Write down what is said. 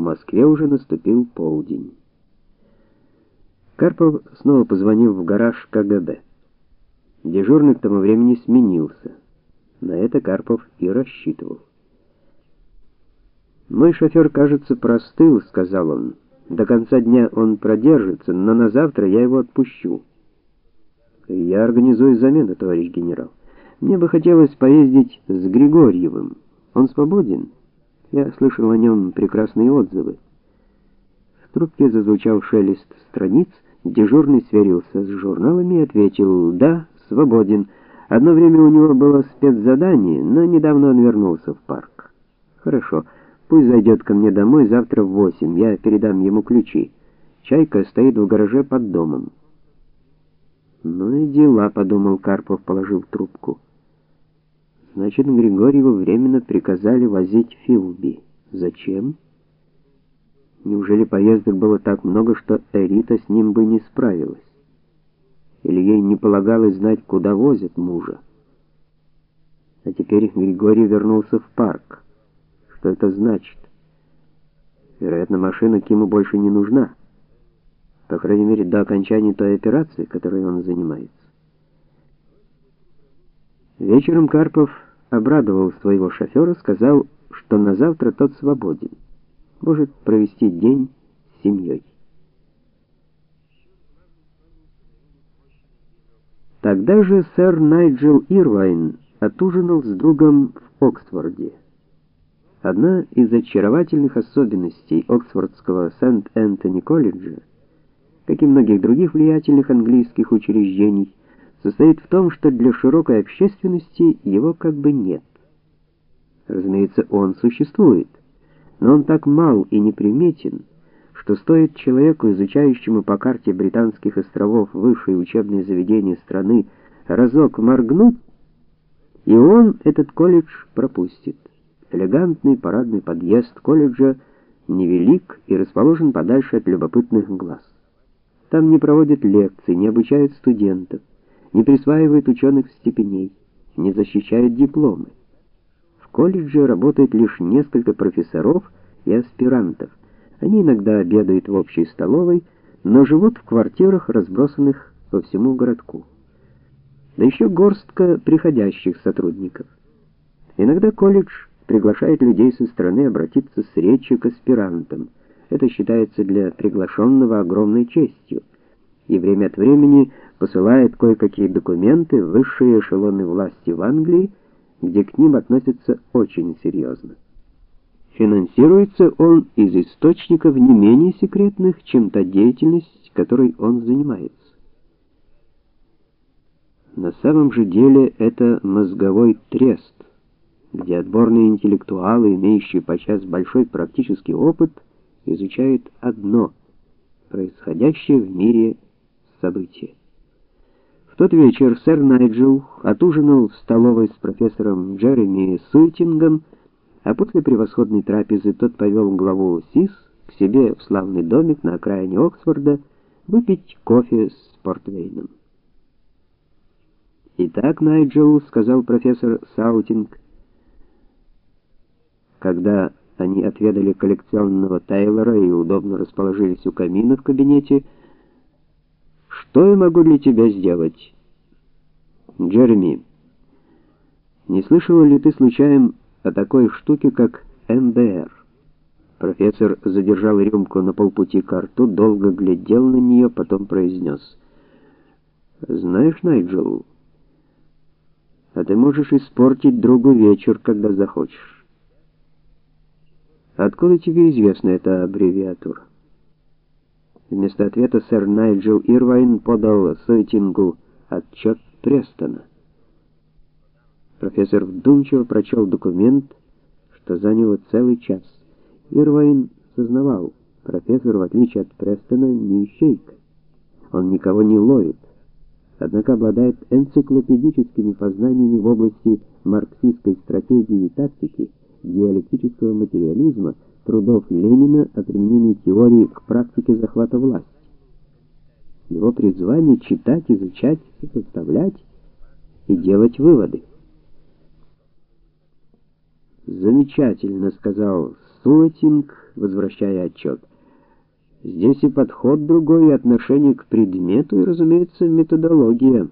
в Москве уже наступил полдень. Карпов снова позвонил в гараж КГБ. Дежурный к тому времени сменился. На это Карпов и рассчитывал. Мой шофер, кажется, простыл, сказал он. До конца дня он продержится, но на завтра я его отпущу. Я организую замену, товарищ генерал. Мне бы хотелось поездить с Григорьевым. Он свободен. Я слышал о нем прекрасные отзывы. В трубке зазвучал шелест страниц, дежурный сверился с журналами и ответил: "Да, свободен. Одно время у него было спецзадание, но недавно он вернулся в парк". Хорошо. Пусть зайдет ко мне домой завтра в восемь. Я передам ему ключи. Чайка стоит в гараже под домом. Ну и дела, подумал Карпов, положив трубку. Значит, Григорьеву временно приказали возить Филби. Зачем? Неужели поездок было так много, что Эрита с ним бы не справилась? Или ей не полагалось знать, куда возят мужа? А теперь Григорий вернулся в парк. Что это значит? Вероятно, машина Киму больше не нужна. По крайней мере, до окончания той операции, которой он занимается. Вечером Карпов обрадовал своего шофера, сказал, что на завтра тот свободен. Может провести день с семьей. Тогда же сэр Найджел Ирвайн отужинал с другом в Оксфорде. Одна из очаровательных особенностей Оксфордского Сент-Энтони колледжа, как и многих других влиятельных английских учреждений, состоит в том, что для широкой общественности его как бы нет. Разумеется, он существует, но он так мал и неприметен, что стоит человеку, изучающему по карте британских островов высшие учебные заведения страны, разок моргнуть, и он этот колледж пропустит. Элегантный парадный подъезд колледжа невелик и расположен подальше от любопытных глаз. Там не проводят лекций, не обучают студентов, не присваивают ученых степеней, не защищают дипломы. В колледже работает лишь несколько профессоров и аспирантов. Они иногда обедают в общей столовой, но живут в квартирах, разбросанных по всему городку. Да еще горстка приходящих сотрудников. Иногда колледж приглашает людей со стороны обратиться с речью к аспирантам. Это считается для приглашенного огромной честью. И время от времени посылает кое-какие документы в высшие эшелоны власти в Англии, где к ним относятся очень серьезно. Финансируется он из источников не менее секретных, чем та деятельность, которой он занимается. На самом же деле это мозговой трест где отборные интеллектуалы, имеющие подчас большой практический опыт, изучают одно происходящее в мире событие. В тот вечер сэр Найджел отужинал в столовой с профессором Джереми Суитингом, а после превосходной трапезы тот повел главу СИС к себе в славный домик на окраине Оксфорда выпить кофе с портвейном. "Итак, Найджел", сказал профессор Саутинг, когда они отведали коллекционного Тейлора и удобно расположились у камина в кабинете, что я могу для тебя сделать? Джереми, не слышал ли ты случаем о такой штуке, как МБР? Профессор задержал рюмку на полпути к рту, долго глядел на нее, потом произнес. Знаешь, Найджел, а ты можешь испортить другу вечер, когда захочешь. Откуда тебе известна эта аббревиатура? Вместо ответа сэр Найджел Ирвайн подал Сойтингу отчет Престона. Профессор вдумчиво прочел документ, что заняло целый час. Ирвайн сознавал, профессор, в отличие от Престона, не ищейка. Он никого не ловит, однако обладает энциклопедическими познаниями в области марксистской стратегии и тактики диалектического материализма трудов Ленина о применении теории к практике захвата власти. Его призвание читать, изучать, составлять и делать выводы. Замечательно, сказал Суэтинг, возвращая отчет. Здесь и подход другой, и отношение к предмету, и, разумеется, методология.